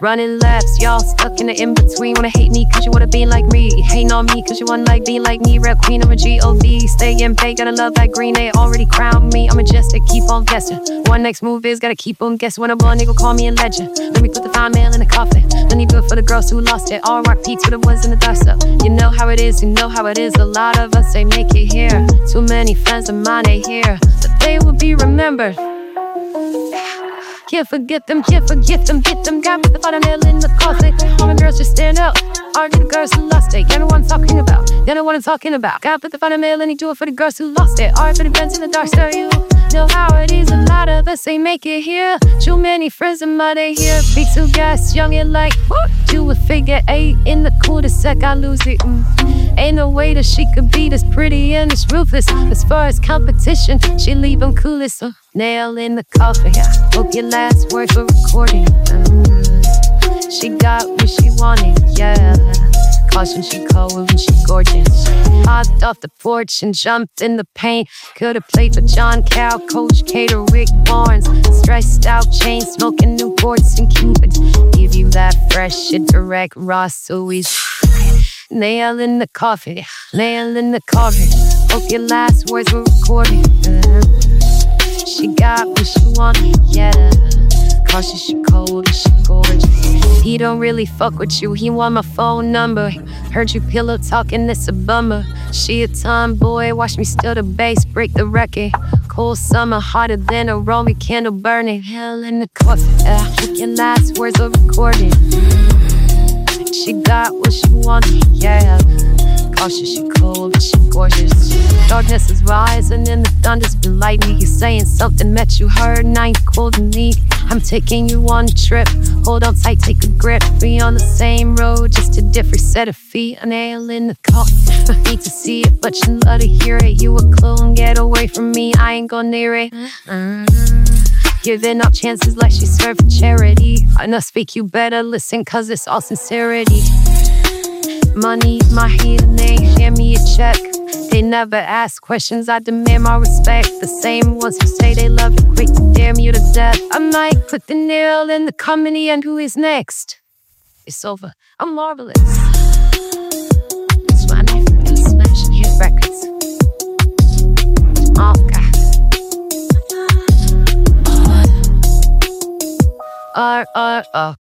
Running laps, y'all stuck in the in between. Wanna hate me cause you wanna be like me. Hating on me cause you wanna like be like me. Rep queen, I'm a G-O-D. Stay in pay, gotta love that green. They already crowned me. I'm a jester, keep on guessing. One next move is gotta keep on guessing. When I'm nigga call me a legend. Let me put the fine mail in the coffin. Let me do it for the girls who lost it. All rock peaks for the ones in the dust up. You know how it is, you know how it is. A lot of us, they make it here. Too many friends of mine, they here. But they will be remembered. Can't forget them, can't forget them, get them. Got with the bottom nail in the coffin. All my girls just stand up. All the girls who lost it. You know what I'm talking about. You know what I'm talking about. Got with the bottom nail and he do it for the girls who lost it. All for the friends in the dark, so you know how it is. A lot of us ain't make it here. Too many friends my day here. Be two gas, young and like, what? Do a figure eight in the cul-de-sac, I lose it. Mm. Ain't no way that she could be this pretty and this ruthless. As far as competition, she leave them clueless. So nail in the coffin. Hope your last words were recording. Mm. She got what she wanted. Caution, she cold and she gorgeous. Hopped off the porch and jumped in the paint. Could've played for John Cal, Coach Cater, Rick Barnes. Stressed out, chain smoking Newports and Cupid. Give you that fresh shit direct, raw Suey's. Nail in the coffin, nail in the coffin. Hope your last words were recorded. Uh, she got what she wanted, yeah. She cold she gorgeous. He don't really fuck with you, he want my phone number. Heard you pillow talking, it's a bummer. She a tomboy, watch me steal the bass, break the record. Cold summer, hotter than a Roman candle burning. Hell in the coffin, uh, your last words are recorded. She got what she wanted, yeah. Cautious, she cold, but she gorgeous. Darkness is rising and the thunder's been lightning. You saying something that you heard, and I ain't cold and neat. I'm taking you on a trip. Hold on tight, take a grip. We on the same road, just a different set of feet. A nail in the coffin. I hate to see it, but you love to hear it. You a clone, get away from me. I ain't gonna near it. Uh-uh. Giving up chances like she served charity. I know speak, you better listen, cause it's all sincerity. Money, my healing, they hand me a check. They never ask questions, I demand my respect. The same ones who say they love you, quick damn you to death. I might put the nail in the comedy and who is next? It's over. I'm marvelous. Hit Records. R R R